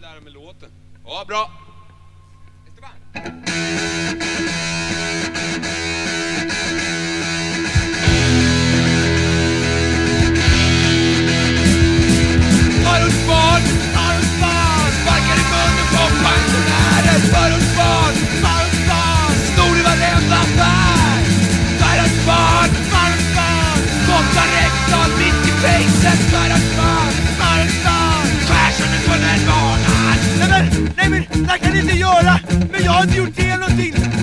lära mig låten. Ja, bra. Men, det kan ni inte göra! Men jag har inte gjort fel någonting!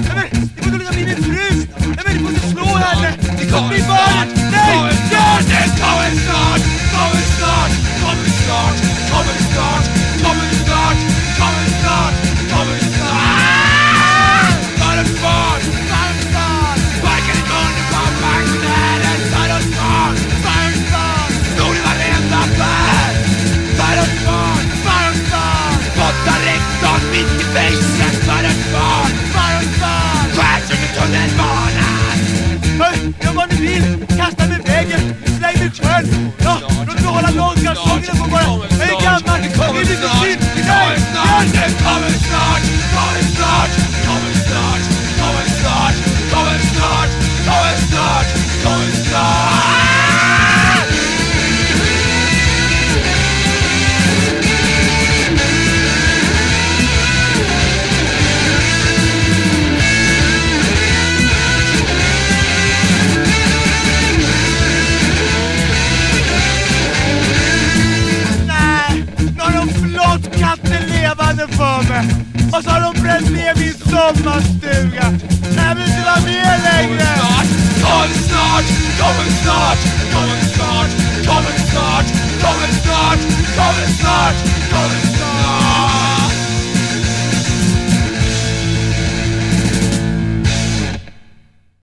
No, no tengo la no längre Och så har de bränt ner min sommarstuga. Nej, inte med längre! Kom snart, kom snart, kom snart!